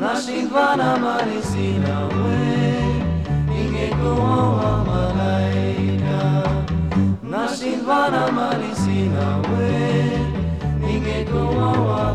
Nashindwana mali sina wewe silvana malisina we ninge kuwawa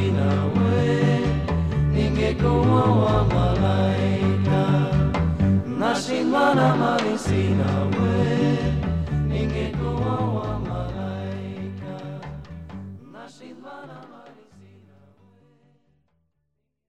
Wielkiego Malajka Naszym na Marisina Ły Wielkiego Malajka Naszym Lana Marisina